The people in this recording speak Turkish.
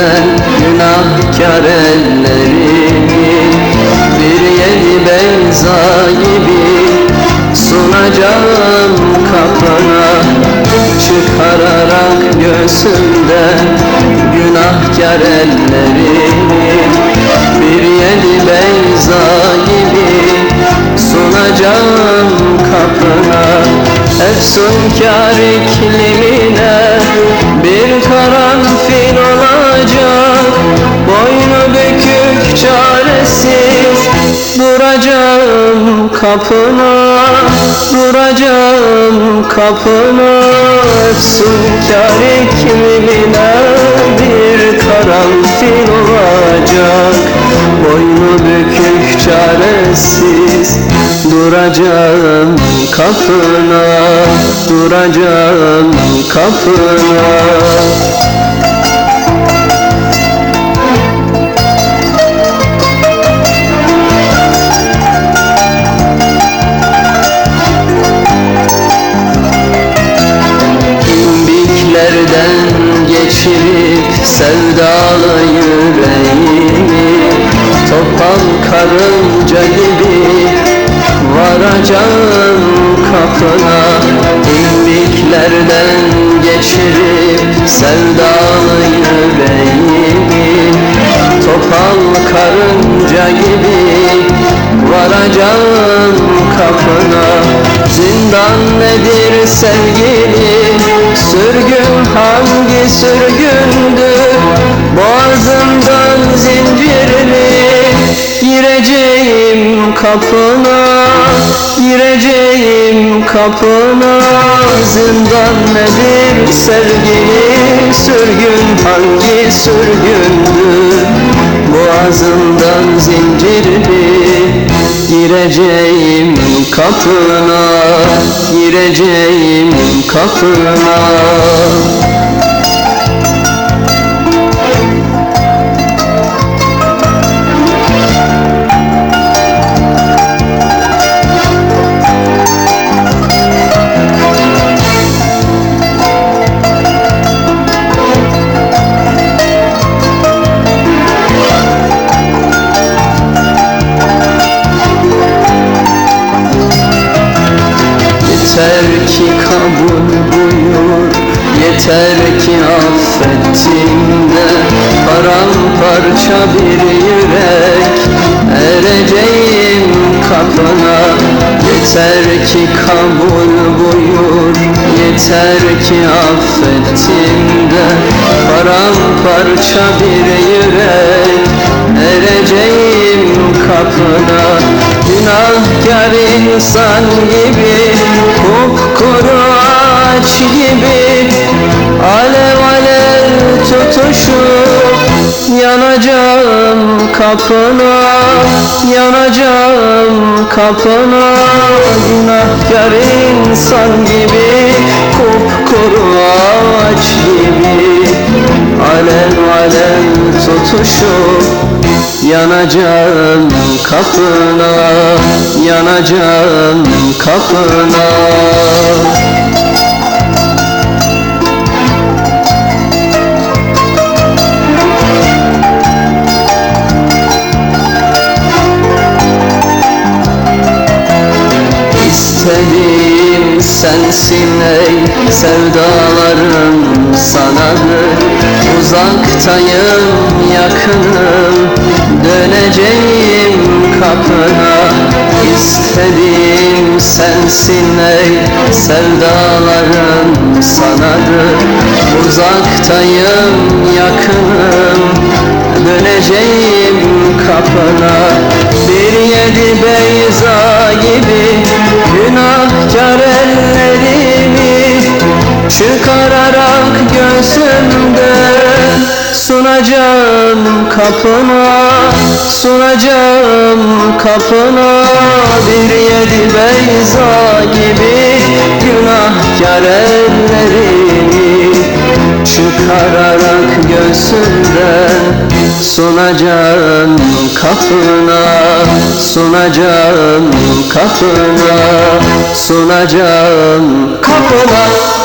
göğsümden günahkar ellerimi Bir yeni beyza gibi sunacağım kapına Çıkararak göğsümden günahkar ellerimi Bir yeni beyza gibi sunacağım kapına Efsunkar iklimine bir karanfil olacak çaresiz. Duracağım kapına Duracağım kapına Efsunkar iklimine bir karanfil olacak. Boynu bükük çaresiz. Duracağım kapına Duracağım kapına varacağım kapına İmbiklerden geçirip sevdalı yüreğimi. Topal karınca gibi varacağım kapına. Zindan nedir sevgilim Sürgün hangi sürgündür? Boğazımdan zincirli Gireceğim kapına Gireceğim kapına. Zindan nedir sevgili? Sürgün hangi sürgündür? Boğazımdan zincirli Gireceğim kapına Gireceğim kapına Yeter ki affettim de Paramparça bir yürek Ereceğim kapına. Yeter ki kabul buyur Yeter ki affettim de Paramparça bir yürek Ereceğim kapına. Günahkar insan gibi Kupkuru ağaç gibi Alev alev tutuşup Yanacağım kapına Yanacağım kapına. Günahkar insan gibi Kupkuru ağaç gibi Alev alev tutuşup Yanacağım kapına Yanacağım kapına sensin ey sevdalarım sanadır Uzaktayım yakınım. Döneceğim kapına İstediğim sensin ey sevdalarım sanadır Uzaktayım yakınım. Döneceğim kapına Bir yedi beyza gibi günahkar Çıkararak göğsümden sunacağım kapına Sunacağım kapına bir yedi beyza gibi Günahkar ellerimi çıkararak göğsümden Sunacağım kapına Sunacağım kapına Sunacağım kapına